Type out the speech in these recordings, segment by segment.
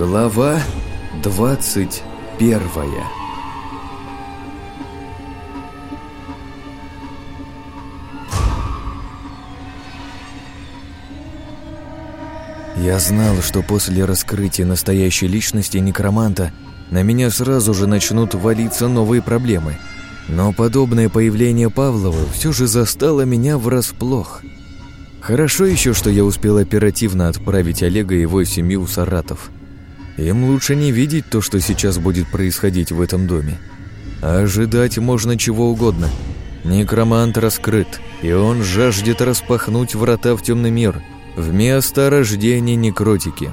Глава двадцать первая Я знал, что после раскрытия настоящей личности некроманта на меня сразу же начнут валиться новые проблемы. Но подобное появление Павлова все же застало меня врасплох. Хорошо еще, что я успел оперативно отправить Олега и его семью в Саратов. Им лучше не видеть то, что сейчас будет происходить в этом доме. ожидать можно чего угодно. Некромант раскрыт, и он жаждет распахнуть врата в темный мир – Вместо рождения некротики.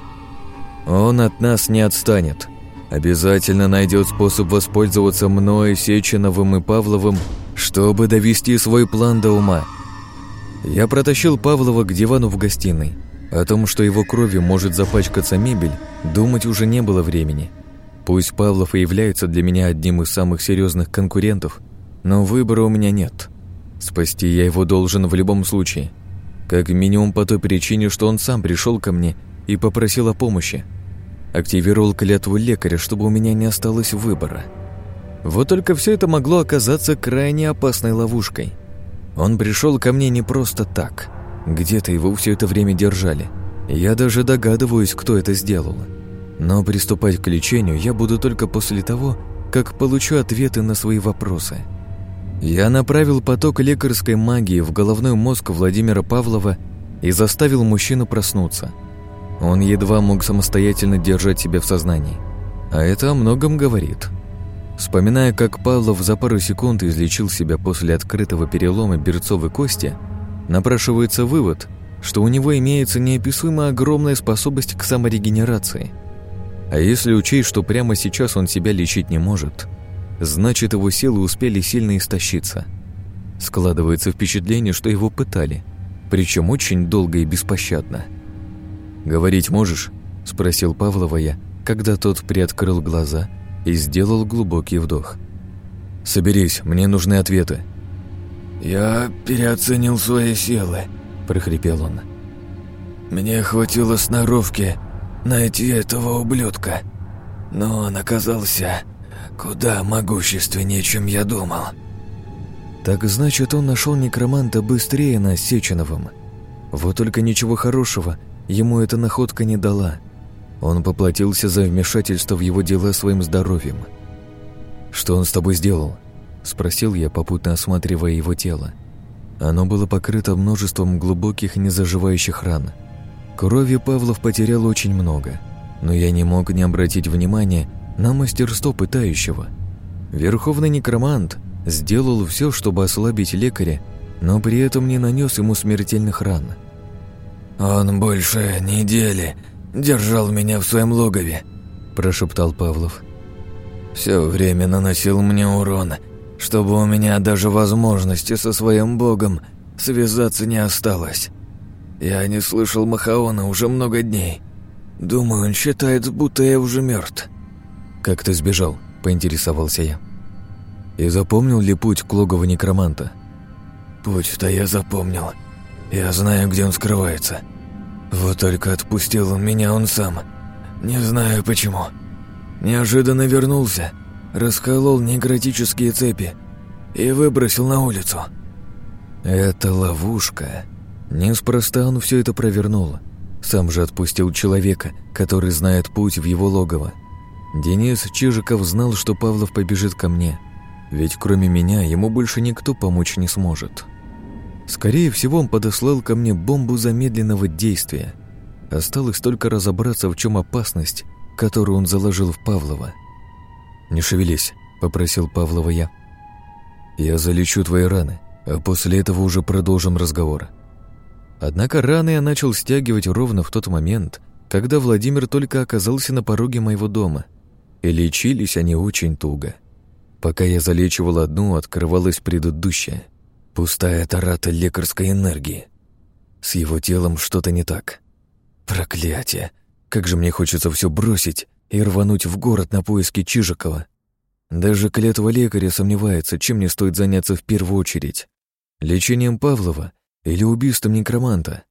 Он от нас не отстанет. Обязательно найдет способ воспользоваться мной, Сеченовым и Павловым, чтобы довести свой план до ума. Я протащил Павлова к дивану в гостиной. О том, что его кровью может запачкаться мебель, думать уже не было времени. Пусть Павлов и является для меня одним из самых серьезных конкурентов, но выбора у меня нет. Спасти я его должен в любом случае – как минимум по той причине, что он сам пришел ко мне и попросил о помощи. Активировал клятву лекаря, чтобы у меня не осталось выбора. Вот только все это могло оказаться крайне опасной ловушкой. Он пришел ко мне не просто так. Где-то его все это время держали. Я даже догадываюсь, кто это сделал. Но приступать к лечению я буду только после того, как получу ответы на свои вопросы. Я направил поток лекарской магии в головной мозг Владимира Павлова и заставил мужчину проснуться. Он едва мог самостоятельно держать себя в сознании. А это о многом говорит. Вспоминая, как Павлов за пару секунд излечил себя после открытого перелома берцовой кости, напрашивается вывод, что у него имеется неописуемо огромная способность к саморегенерации. А если учесть, что прямо сейчас он себя лечить не может – значит его силы успели сильно истощиться. Складывается впечатление, что его пытали, причем очень долго и беспощадно. «Говорить можешь?» – спросил Павлова я, когда тот приоткрыл глаза и сделал глубокий вдох. «Соберись, мне нужны ответы». «Я переоценил свои силы», – прохрипел он. «Мне хватило сноровки найти этого ублюдка, но он оказался Куда могущественнее, чем я думал. Так значит, он нашел некроманта быстрее нас Сеченовым. Вот только ничего хорошего ему эта находка не дала. Он поплатился за вмешательство в его дела своим здоровьем. «Что он с тобой сделал?» – спросил я, попутно осматривая его тело. Оно было покрыто множеством глубоких незаживающих ран. Крови Павлов потерял очень много, но я не мог не обратить внимания на мастерство пытающего. Верховный некромант сделал все, чтобы ослабить лекаря, но при этом не нанес ему смертельных ран. «Он больше недели держал меня в своем логове», – прошептал Павлов. «Все время наносил мне урон, чтобы у меня даже возможности со своим богом связаться не осталось. Я не слышал Махаона уже много дней. Думаю, он считает, будто я уже мертв. «Как ты сбежал?» – поинтересовался я. «И запомнил ли путь к логову некроманта?» «Путь-то я запомнил. Я знаю, где он скрывается. Вот только отпустил меня он сам. Не знаю почему. Неожиданно вернулся, расколол негротические цепи и выбросил на улицу». «Это ловушка. Неспроста он все это провернул. Сам же отпустил человека, который знает путь в его логово. Денис Чижиков знал, что Павлов побежит ко мне, ведь кроме меня ему больше никто помочь не сможет. Скорее всего, он подослал ко мне бомбу замедленного действия. Осталось только разобраться, в чем опасность, которую он заложил в Павлова. «Не шевелись», — попросил Павлова я. «Я залечу твои раны, а после этого уже продолжим разговор». Однако раны я начал стягивать ровно в тот момент, когда Владимир только оказался на пороге моего дома — и лечились они очень туго. Пока я залечивал одну, открывалась предыдущая. Пустая тарата лекарской энергии. С его телом что-то не так. Проклятие! Как же мне хочется все бросить и рвануть в город на поиски Чижикова. Даже клятва лекаря сомневается, чем мне стоит заняться в первую очередь. Лечением Павлова или убийством некроманта.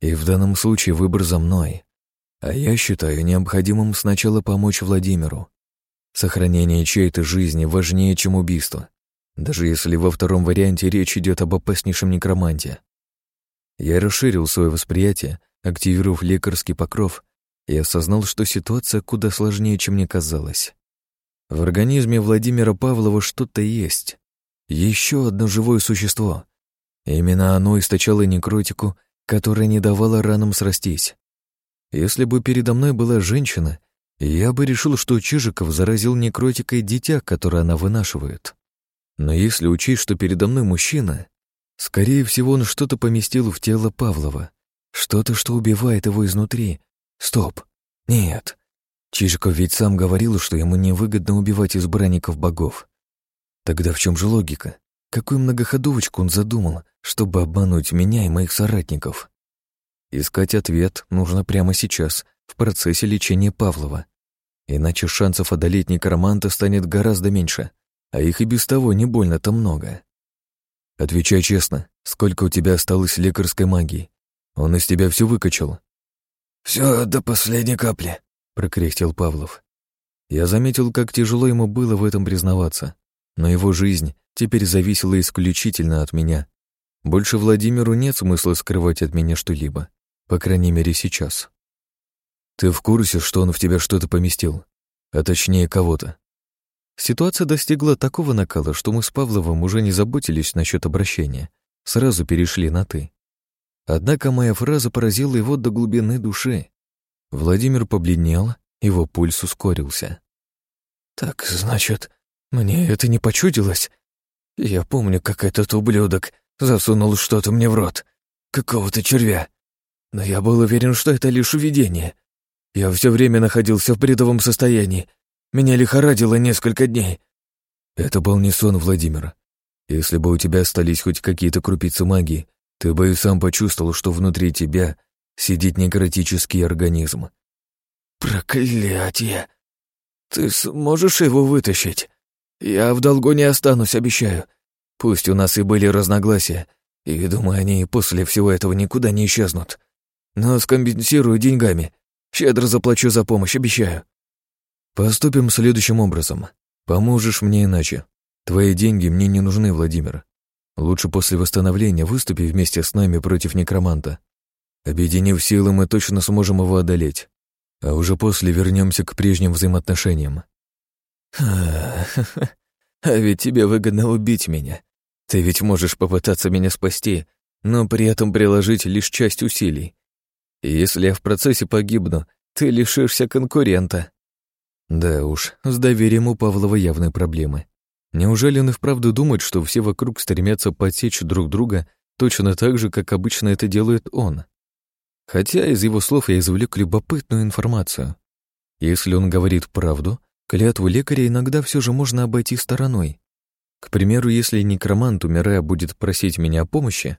И в данном случае выбор за мной. А я считаю необходимым сначала помочь Владимиру. Сохранение чьей-то жизни важнее, чем убийство, даже если во втором варианте речь идет об опаснейшем некроманте. Я расширил свое восприятие, активировав лекарский покров, и осознал, что ситуация куда сложнее, чем мне казалось. В организме Владимира Павлова что-то есть. Еще одно живое существо. Именно оно источало некротику, которая не давала ранам срастись. Если бы передо мной была женщина, я бы решил, что Чижиков заразил некротикой дитя, которое она вынашивает. Но если учесть, что передо мной мужчина, скорее всего, он что-то поместил в тело Павлова, что-то, что убивает его изнутри. Стоп. Нет. Чижиков ведь сам говорил, что ему невыгодно убивать избранников богов. Тогда в чем же логика? Какую многоходовочку он задумал, чтобы обмануть меня и моих соратников? Искать ответ нужно прямо сейчас, в процессе лечения Павлова. Иначе шансов одолеть некроманта станет гораздо меньше, а их и без того не больно-то много. Отвечай честно, сколько у тебя осталось лекарской магии? Он из тебя все выкачал. Все до последней капли, прокряхтел Павлов. Я заметил, как тяжело ему было в этом признаваться, но его жизнь теперь зависела исключительно от меня. Больше Владимиру нет смысла скрывать от меня что-либо. По крайней мере, сейчас. Ты в курсе, что он в тебя что-то поместил? А точнее, кого-то? Ситуация достигла такого накала, что мы с Павловым уже не заботились насчет обращения. Сразу перешли на «ты». Однако моя фраза поразила его до глубины души. Владимир побледнел, его пульс ускорился. «Так, значит, мне это не почудилось? Я помню, как этот ублюдок засунул что-то мне в рот. Какого-то червя. Но я был уверен, что это лишь увидение. Я все время находился в бредовом состоянии. Меня лихорадило несколько дней. Это был не сон Владимира. Если бы у тебя остались хоть какие-то крупицы магии, ты бы и сам почувствовал, что внутри тебя сидит некротический организм. Проклятие! Ты сможешь его вытащить? Я в долгу не останусь, обещаю. Пусть у нас и были разногласия, и, думаю, они после всего этого никуда не исчезнут но скомпенсирую деньгами. Щедро заплачу за помощь, обещаю». «Поступим следующим образом. Поможешь мне иначе. Твои деньги мне не нужны, Владимир. Лучше после восстановления выступи вместе с нами против некроманта. Объединив силы, мы точно сможем его одолеть. А уже после вернемся к прежним взаимоотношениям». А, ведь тебе выгодно убить меня. Ты ведь можешь попытаться меня спасти, но при этом приложить лишь часть усилий. И если я в процессе погибну, ты лишишься конкурента». Да уж, с доверием у Павлова явные проблемы. Неужели он и вправду думает, что все вокруг стремятся подсечь друг друга точно так же, как обычно это делает он? Хотя из его слов я извлек любопытную информацию. Если он говорит правду, клятву лекаря иногда все же можно обойти стороной. К примеру, если некромант, умирая, будет просить меня о помощи,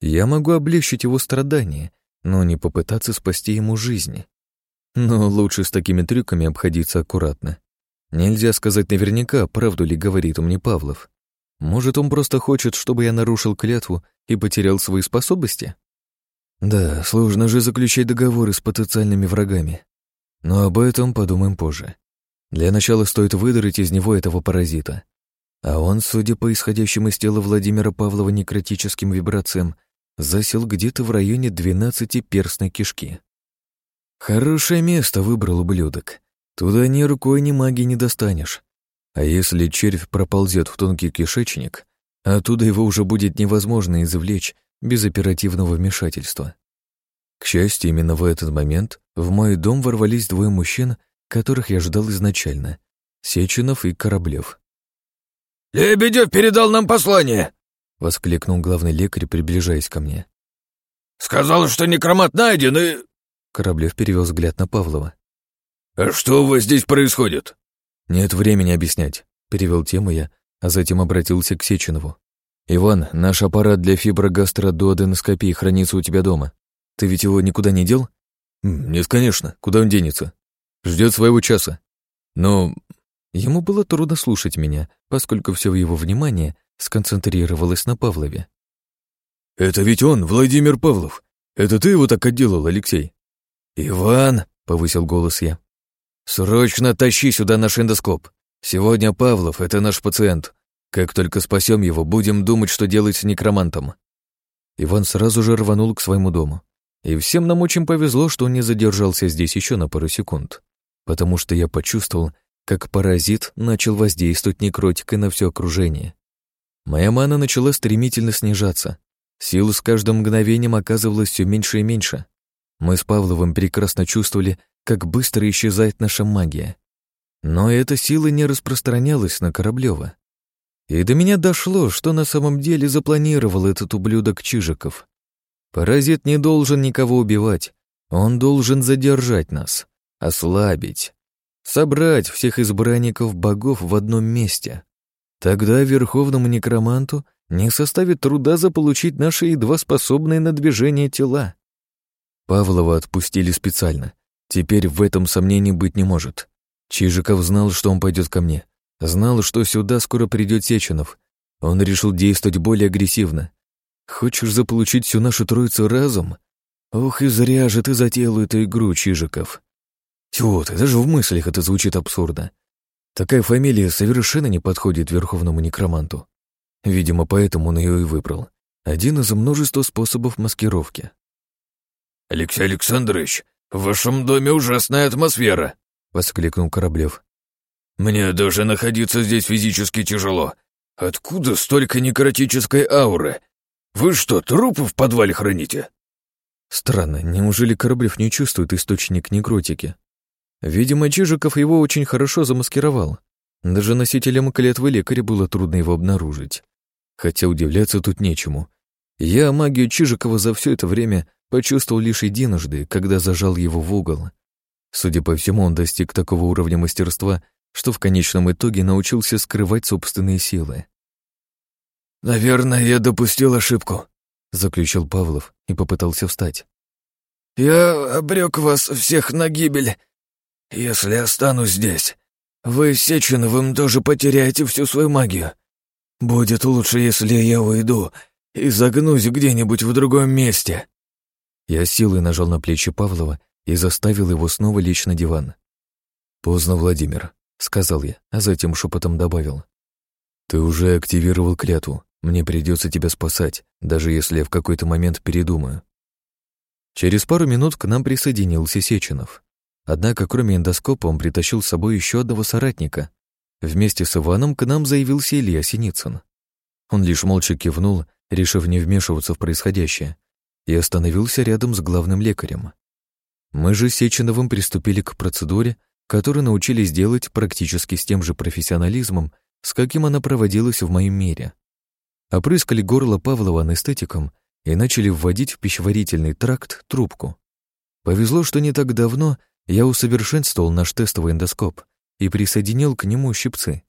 я могу облегчить его страдания но не попытаться спасти ему жизнь. Но лучше с такими трюками обходиться аккуратно. Нельзя сказать наверняка, правду ли говорит мне Павлов. Может, он просто хочет, чтобы я нарушил клятву и потерял свои способности? Да, сложно же заключать договоры с потенциальными врагами. Но об этом подумаем позже. Для начала стоит выдрать из него этого паразита. А он, судя по исходящим из тела Владимира Павлова некротическим вибрациям, засел где-то в районе двенадцатиперстной кишки. Хорошее место выбрал ублюдок. Туда ни рукой, ни магией не достанешь. А если червь проползет в тонкий кишечник, оттуда его уже будет невозможно извлечь без оперативного вмешательства. К счастью, именно в этот момент в мой дом ворвались двое мужчин, которых я ждал изначально — Сеченов и Кораблев. «Лебедев передал нам послание!» — воскликнул главный лекарь, приближаясь ко мне. «Сказал, что некромат найден и...» Кораблев перевел взгляд на Павлова. «А что у вас здесь происходит?» «Нет времени объяснять», — перевел тему я, а затем обратился к Сеченову. «Иван, наш аппарат для фиброгастродуоденоскопии хранится у тебя дома. Ты ведь его никуда не дел?» «Нет, конечно. Куда он денется? Ждет своего часа. Но...» Ему было трудно слушать меня, поскольку все его внимание сконцентрировалась на Павлове. «Это ведь он, Владимир Павлов. Это ты его так отделал, Алексей?» «Иван!» — повысил голос я. «Срочно тащи сюда наш эндоскоп. Сегодня Павлов — это наш пациент. Как только спасем его, будем думать, что делать с некромантом». Иван сразу же рванул к своему дому. И всем нам очень повезло, что он не задержался здесь еще на пару секунд, потому что я почувствовал, как паразит начал воздействовать некротикой на все окружение. Моя мана начала стремительно снижаться. Сил с каждым мгновением оказывалось все меньше и меньше. Мы с Павловым прекрасно чувствовали, как быстро исчезает наша магия. Но эта сила не распространялась на Кораблёва. И до меня дошло, что на самом деле запланировал этот ублюдок Чижиков. Паразит не должен никого убивать, он должен задержать нас, ослабить, собрать всех избранников богов в одном месте. Тогда верховному некроманту не составит труда заполучить наши едва способные на движение тела. Павлова отпустили специально. Теперь в этом сомнений быть не может. Чижиков знал, что он пойдет ко мне. Знал, что сюда скоро придет Сеченов. Он решил действовать более агрессивно. Хочешь заполучить всю нашу троицу разом? Ох, и зря же ты затеял эту игру, Чижиков. Ты, даже в мыслях это звучит абсурдно. Такая фамилия совершенно не подходит верховному некроманту. Видимо, поэтому он ее и выбрал. Один из множества способов маскировки. «Алексей Александрович, в вашем доме ужасная атмосфера!» — воскликнул Кораблев. «Мне даже находиться здесь физически тяжело. Откуда столько некротической ауры? Вы что, трупы в подвале храните?» Странно, неужели Кораблев не чувствует источник некротики? Видимо, Чижиков его очень хорошо замаскировал. Даже носителям клетвы лекаря было трудно его обнаружить. Хотя удивляться тут нечему. Я магию Чижикова за все это время почувствовал лишь единожды, когда зажал его в угол. Судя по всему, он достиг такого уровня мастерства, что в конечном итоге научился скрывать собственные силы. «Наверное, я допустил ошибку», — заключил Павлов и попытался встать. «Я обрек вас всех на гибель если останусь здесь, вы с Сеченовым тоже потеряете всю свою магию. Будет лучше, если я уйду и загнусь где-нибудь в другом месте». Я силой нажал на плечи Павлова и заставил его снова лечь на диван. «Поздно, Владимир», — сказал я, а затем шепотом добавил. «Ты уже активировал клятву. Мне придется тебя спасать, даже если я в какой-то момент передумаю». Через пару минут к нам присоединился Сеченов. Однако, кроме эндоскопа, он притащил с собой еще одного соратника. Вместе с Иваном к нам заявился Илья Синицын. Он лишь молча кивнул, решив не вмешиваться в происходящее, и остановился рядом с главным лекарем. Мы же с Сеченовым приступили к процедуре, которую научились делать практически с тем же профессионализмом, с каким она проводилась в моем мире. Опрыскали горло Павлова анестетиком и начали вводить в пищеварительный тракт трубку. Повезло, что не так давно я усовершенствовал наш тестовый эндоскоп и присоединил к нему щипцы.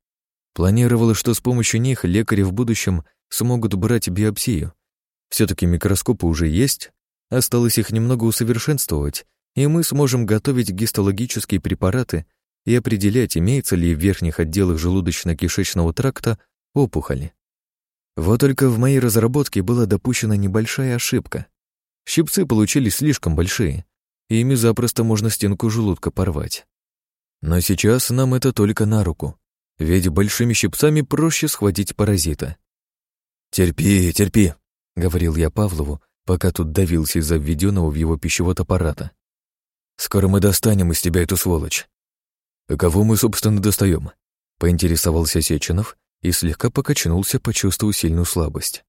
Планировала, что с помощью них лекари в будущем смогут брать биопсию. Все-таки микроскопы уже есть, осталось их немного усовершенствовать, и мы сможем готовить гистологические препараты и определять, имеется ли в верхних отделах желудочно-кишечного тракта опухоли. Вот только в моей разработке была допущена небольшая ошибка. Щипцы получились слишком большие, ими запросто можно стенку желудка порвать. Но сейчас нам это только на руку, ведь большими щипцами проще схватить паразита. «Терпи, терпи», — говорил я Павлову, пока тут давился из-за введенного в его пищевод аппарата. «Скоро мы достанем из тебя эту сволочь». «А кого мы, собственно, достаем?» — поинтересовался Сеченов и слегка покачнулся, почувствовав сильную слабость.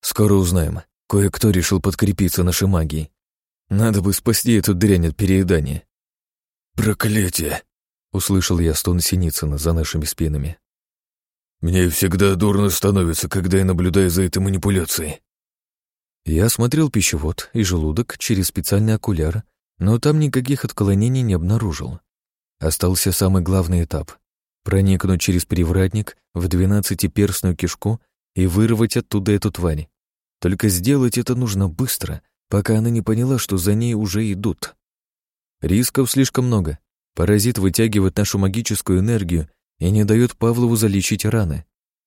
«Скоро узнаем. Кое-кто решил подкрепиться нашей магией, надо бы спасти эту дрянь от переедания. «Проклятие!» — услышал я стон Синицына за нашими спинами. «Мне всегда дурно становится, когда я наблюдаю за этой манипуляцией». Я смотрел пищевод и желудок через специальный окуляр, но там никаких отклонений не обнаружил. Остался самый главный этап — проникнуть через перевратник в двенадцатиперстную кишку и вырвать оттуда эту тварь. Только сделать это нужно быстро, пока она не поняла, что за ней уже идут. Рисков слишком много. Паразит вытягивает нашу магическую энергию и не дает Павлову залечить раны.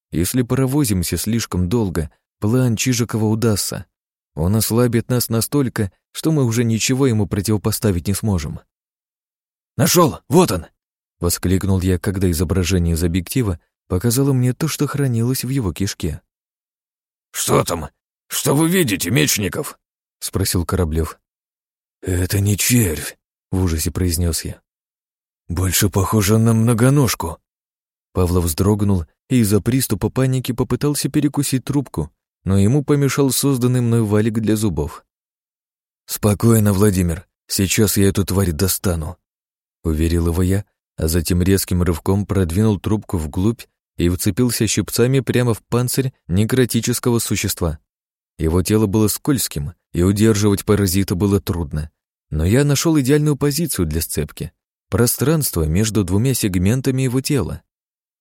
Если провозимся слишком долго, план Чижикова удастся. Он ослабит нас настолько, что мы уже ничего ему противопоставить не сможем. Нашел! Вот он!» Воскликнул я, когда изображение из объектива показало мне то, что хранилось в его кишке. «Что там? Что вы видите, Мечников?» — спросил Кораблев. «Это не червь», — в ужасе произнес я. «Больше похоже на многоножку». Павлов вздрогнул и из-за приступа паники попытался перекусить трубку, но ему помешал созданный мной валик для зубов. «Спокойно, Владимир, сейчас я эту тварь достану», — уверил его я, а затем резким рывком продвинул трубку вглубь и вцепился щипцами прямо в панцирь некротического существа. Его тело было скользким, и удерживать паразита было трудно. Но я нашел идеальную позицию для сцепки. Пространство между двумя сегментами его тела.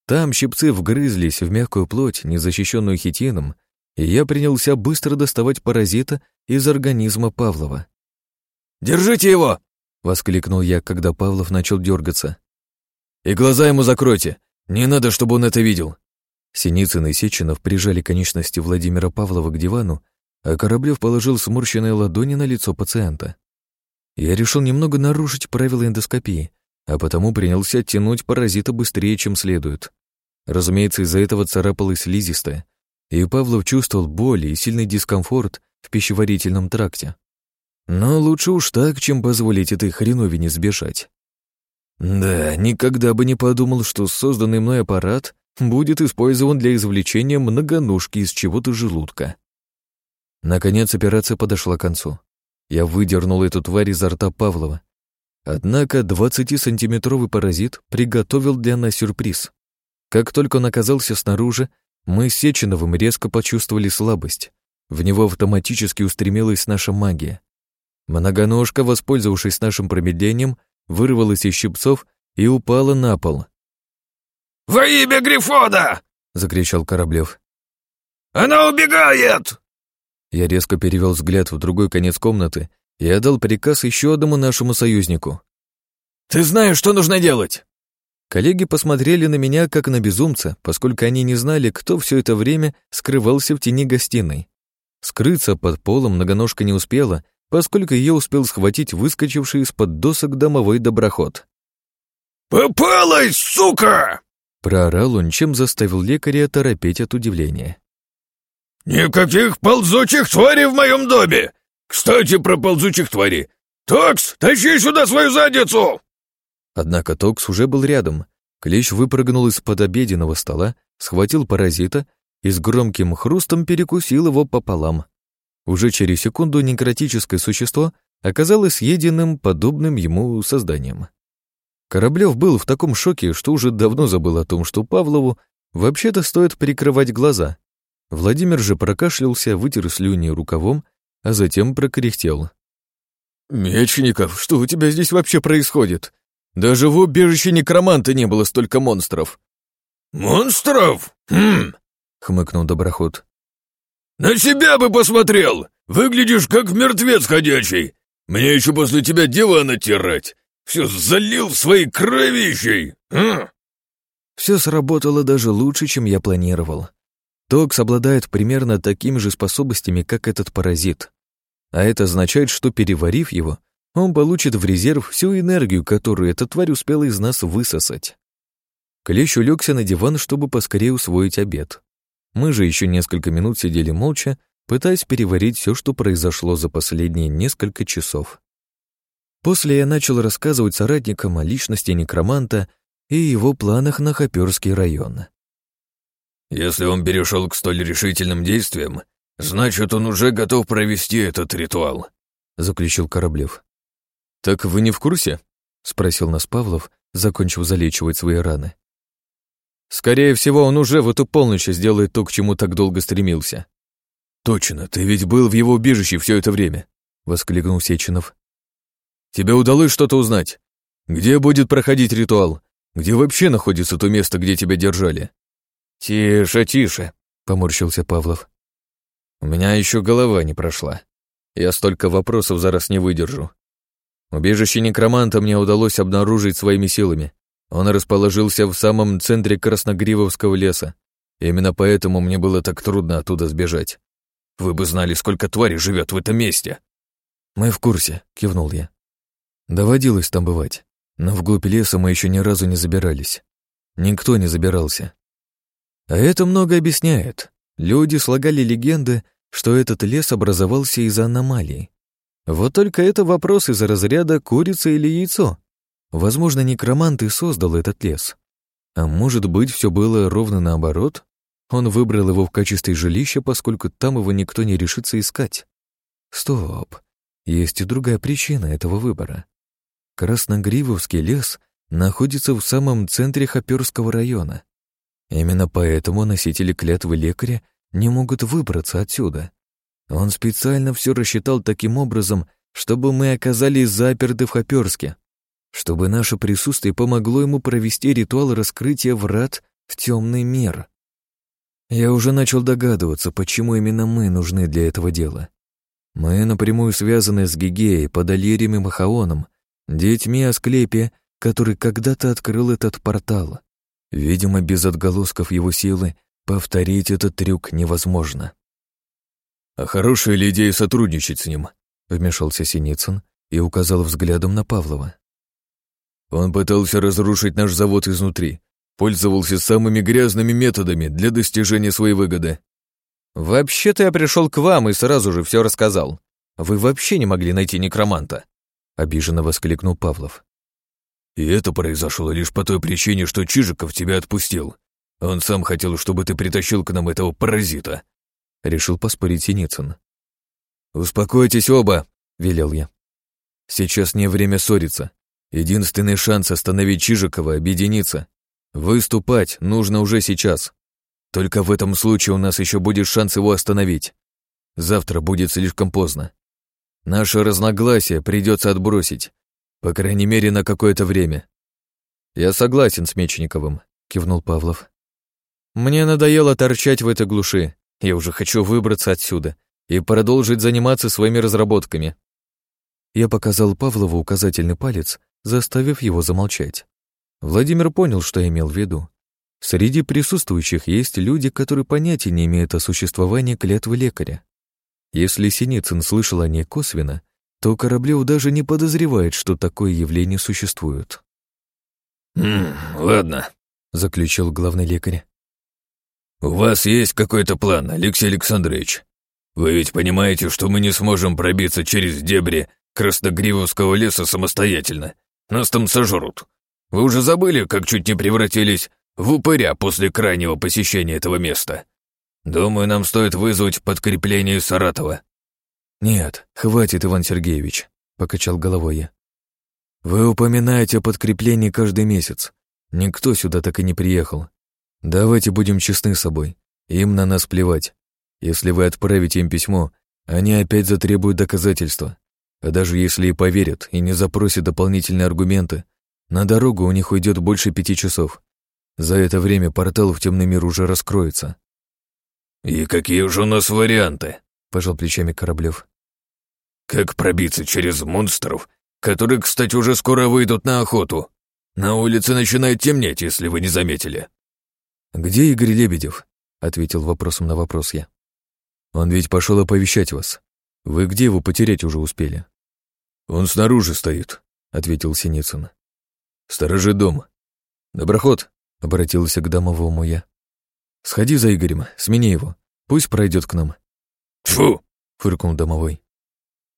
Там щипцы вгрызлись в мягкую плоть, незащищенную хитином, и я принялся быстро доставать паразита из организма Павлова. «Держите его!» — воскликнул я, когда Павлов начал дергаться. «И глаза ему закройте! Не надо, чтобы он это видел!» Синицын и Сеченов прижали конечности Владимира Павлова к дивану, а Кораблев положил сморщенные ладони на лицо пациента. Я решил немного нарушить правила эндоскопии, а потому принялся тянуть паразита быстрее, чем следует. Разумеется, из-за этого царапалась слизистая, и Павлов чувствовал боль и сильный дискомфорт в пищеварительном тракте. Но лучше уж так, чем позволить этой хреновине сбежать. Да, никогда бы не подумал, что созданный мной аппарат будет использован для извлечения многоножки из чего-то желудка. Наконец операция подошла к концу. Я выдернул эту тварь изо рта Павлова. Однако 20-сантиметровый паразит приготовил для нас сюрприз. Как только он оказался снаружи, мы с Сеченовым резко почувствовали слабость. В него автоматически устремилась наша магия. Многоножка, воспользовавшись нашим промедлением, вырвалась из щипцов и упала на пол. «Во имя Грифода!» — закричал Кораблев. «Она убегает!» Я резко перевел взгляд в другой конец комнаты и отдал приказ еще одному нашему союзнику. «Ты знаешь, что нужно делать!» Коллеги посмотрели на меня, как на безумца, поскольку они не знали, кто все это время скрывался в тени гостиной. Скрыться под полом многоножка не успела, поскольку ее успел схватить выскочивший из-под досок домовой доброход. «Попалась, сука!» Проорал он, чем заставил лекаря торопеть от удивления. «Никаких ползучих тварей в моем доме! Кстати, про ползучих тварей! Токс, тащи сюда свою задницу!» Однако Токс уже был рядом. Клещ выпрыгнул из-под обеденного стола, схватил паразита и с громким хрустом перекусил его пополам. Уже через секунду некротическое существо оказалось съеденным подобным ему созданием. Кораблев был в таком шоке, что уже давно забыл о том, что Павлову вообще-то стоит прикрывать глаза. Владимир же прокашлялся, вытер слюни рукавом, а затем прокряхтел. «Мечников, что у тебя здесь вообще происходит? Даже в убежище некроманта не было столько монстров!» «Монстров? Хм!» — хмыкнул доброход. «На себя бы посмотрел! Выглядишь как мертвец ходячий! Мне еще после тебя диван оттирать! Все залил своей кровищей! А?» Все сработало даже лучше, чем я планировал. Токс обладает примерно такими же способностями, как этот паразит. А это означает, что переварив его, он получит в резерв всю энергию, которую эта тварь успела из нас высосать. Клещ улегся на диван, чтобы поскорее усвоить обед. Мы же еще несколько минут сидели молча, пытаясь переварить все, что произошло за последние несколько часов. После я начал рассказывать соратникам о личности некроманта и его планах на Хоперский район. «Если он перешел к столь решительным действиям, значит, он уже готов провести этот ритуал», — заключил Кораблев. «Так вы не в курсе?» — спросил нас Павлов, закончив залечивать свои раны. Скорее всего, он уже в эту полночь сделает то, к чему так долго стремился. «Точно, ты ведь был в его убежище все это время», — воскликнул Сеченов. «Тебе удалось что-то узнать? Где будет проходить ритуал? Где вообще находится то место, где тебя держали?» «Тише, тише», — поморщился Павлов. «У меня еще голова не прошла. Я столько вопросов зараз не выдержу. Убежище некроманта мне удалось обнаружить своими силами, он расположился в самом центре Красногривовского леса. Именно поэтому мне было так трудно оттуда сбежать. Вы бы знали, сколько тварей живет в этом месте. Мы в курсе, кивнул я. Доводилось там бывать. но вглубь леса мы еще ни разу не забирались. Никто не забирался. А это много объясняет. Люди слагали легенды, что этот лес образовался из-за аномалий. Вот только это вопрос из разряда курица или яйцо. Возможно, некромант и создал этот лес. А может быть, все было ровно наоборот? Он выбрал его в качестве жилища, поскольку там его никто не решится искать. Стоп. Есть и другая причина этого выбора. Красногривовский лес находится в самом центре Хоперского района. Именно поэтому носители клятвы лекаря не могут выбраться отсюда. Он специально все рассчитал таким образом, чтобы мы оказались заперты в Хоперске, чтобы наше присутствие помогло ему провести ритуал раскрытия врат в темный мир. Я уже начал догадываться, почему именно мы нужны для этого дела. Мы напрямую связаны с Гигеей, Подольерием и Махаоном, детьми Асклепия, который когда-то открыл этот портал. Видимо, без отголосков его силы повторить этот трюк невозможно. «А хорошая ли идея сотрудничать с ним?» — вмешался Синицын и указал взглядом на Павлова. «Он пытался разрушить наш завод изнутри, пользовался самыми грязными методами для достижения своей выгоды». «Вообще-то я пришел к вам и сразу же все рассказал. Вы вообще не могли найти некроманта», — обиженно воскликнул Павлов. И это произошло лишь по той причине, что Чижиков тебя отпустил. Он сам хотел, чтобы ты притащил к нам этого паразита. Решил поспорить Синицын. «Успокойтесь оба», — велел я. «Сейчас не время ссориться. Единственный шанс остановить Чижикова — объединиться. Выступать нужно уже сейчас. Только в этом случае у нас еще будет шанс его остановить. Завтра будет слишком поздно. Наше разногласие придется отбросить, по крайней мере, на какое-то время. Я согласен с Мечниковым, кивнул Павлов. Мне надоело торчать в этой глуши. Я уже хочу выбраться отсюда и продолжить заниматься своими разработками. Я показал Павлову указательный палец, заставив его замолчать. Владимир понял, что я имел в виду. Среди присутствующих есть люди, которые понятия не имеют о существовании клятвы лекаря. Если Синицын слышал о ней косвенно, то Кораблев даже не подозревает, что такое явление существует. «М ладно», — заключил главный лекарь. «У вас есть какой-то план, Алексей Александрович? Вы ведь понимаете, что мы не сможем пробиться через дебри Красногривовского леса самостоятельно. Нас там сожрут. Вы уже забыли, как чуть не превратились в упыря после крайнего посещения этого места? Думаю, нам стоит вызвать подкрепление Саратова. «Нет, хватит, Иван Сергеевич», — покачал головой я. «Вы упоминаете о подкреплении каждый месяц. Никто сюда так и не приехал. Давайте будем честны с собой. Им на нас плевать. Если вы отправите им письмо, они опять затребуют доказательства. А даже если и поверят и не запросят дополнительные аргументы, на дорогу у них уйдет больше пяти часов. За это время портал в темный мир уже раскроется. «И какие же у нас варианты?» пожал плечами Кораблев. Как пробиться через монстров, которые, кстати, уже скоро выйдут на охоту? На улице начинает темнеть, если вы не заметили. Где Игорь Лебедев? ответил вопросом на вопрос я. Он ведь пошел оповещать вас. Вы где его потерять уже успели? Он снаружи стоит, ответил Синицын. Сторожи дом. Доброход, обратился к домовому я. Сходи за Игорем, смени его. Пусть пройдет к нам. Тьфу! фыркнул домовой.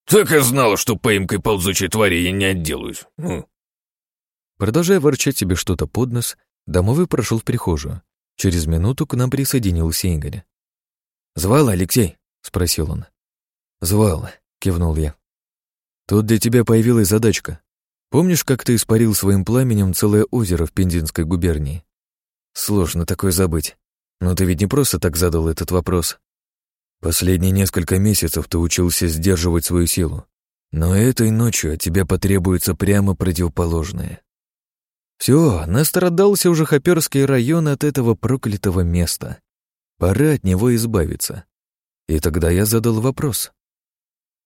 Так и знал, что поимкой ползучей твари я не отделаюсь. Ну. Продолжая ворчать себе что-то под нос, домовой прошел в прихожую. Через минуту к нам присоединился Игорь. «Звал Алексей?» — спросил он. «Звал», — кивнул я. «Тут для тебя появилась задачка. Помнишь, как ты испарил своим пламенем целое озеро в Пензенской губернии? Сложно такое забыть. Но ты ведь не просто так задал этот вопрос. Последние несколько месяцев ты учился сдерживать свою силу, но этой ночью от тебя потребуется прямо противоположное. Все, настрадался уже Хоперский район от этого проклятого места. Пора от него избавиться. И тогда я задал вопрос.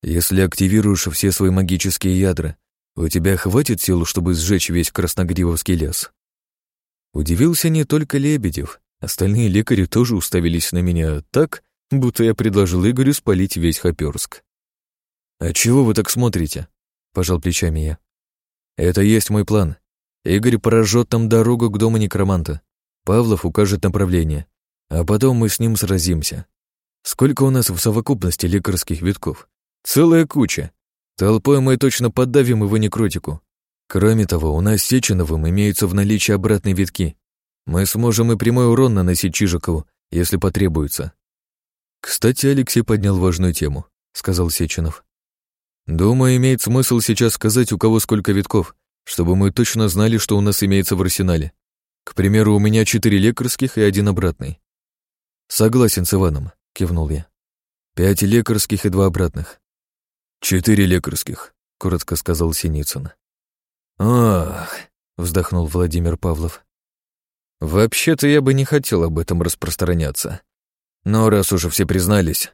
Если активируешь все свои магические ядра, у тебя хватит сил, чтобы сжечь весь Красногривовский лес? Удивился не только Лебедев, остальные лекари тоже уставились на меня так, будто я предложил Игорю спалить весь Хоперск. «А чего вы так смотрите?» — пожал плечами я. «Это есть мой план, Игорь прожжет там дорогу к дому некроманта. Павлов укажет направление, а потом мы с ним сразимся. Сколько у нас в совокупности лекарских витков? Целая куча. Толпой мы точно поддавим его некротику. Кроме того, у нас с Сеченовым имеются в наличии обратные витки. Мы сможем и прямой урон наносить Чижикову, если потребуется. Кстати, Алексей поднял важную тему, сказал Сеченов. Думаю, имеет смысл сейчас сказать, у кого сколько витков, чтобы мы точно знали, что у нас имеется в арсенале. К примеру, у меня четыре лекарских и один обратный. Согласен с Иваном, кивнул я. Пять лекарских и два обратных. Четыре лекарских, коротко сказал Синицын. Ах, вздохнул Владимир Павлов. Вообще-то я бы не хотел об этом распространяться. Но раз уже все признались,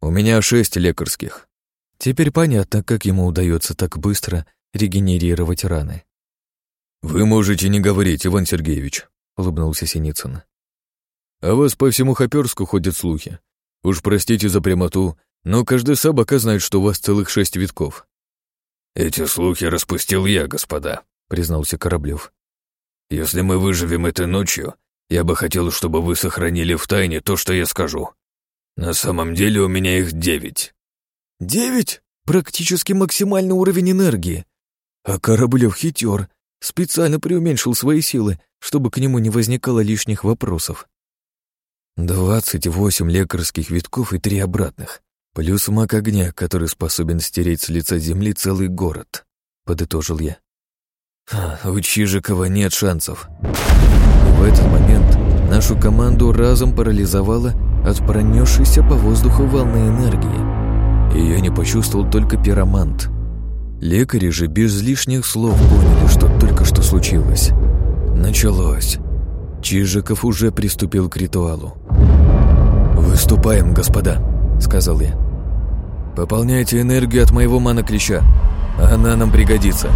у меня шесть лекарских. Теперь понятно, как ему удается так быстро регенерировать раны. «Вы можете не говорить, Иван Сергеевич», — улыбнулся Синицын. «О вас по всему Хоперску ходят слухи. Уж простите за прямоту, но каждая собака знает, что у вас целых шесть витков». «Эти слухи распустил я, господа», — признался Кораблев. «Если мы выживем этой ночью, я бы хотел, чтобы вы сохранили в тайне то, что я скажу. На самом деле у меня их девять». «Девять? Практически максимальный уровень энергии. А Кораблев хитер, специально преуменьшил свои силы, чтобы к нему не возникало лишних вопросов. Двадцать восемь лекарских витков и три обратных, плюс маг огня, который способен стереть с лица земли целый город, подытожил я. У Чижикова нет шансов. В этот момент нашу команду разом парализовало от пронесшейся по воздуху волны энергии. Ее не почувствовал только пиромант — Лекари же без лишних слов поняли, что только что случилось. Началось. Чижиков уже приступил к ритуалу. «Выступаем, господа», — сказал я. «Пополняйте энергию от моего мана-клеща. Она нам пригодится.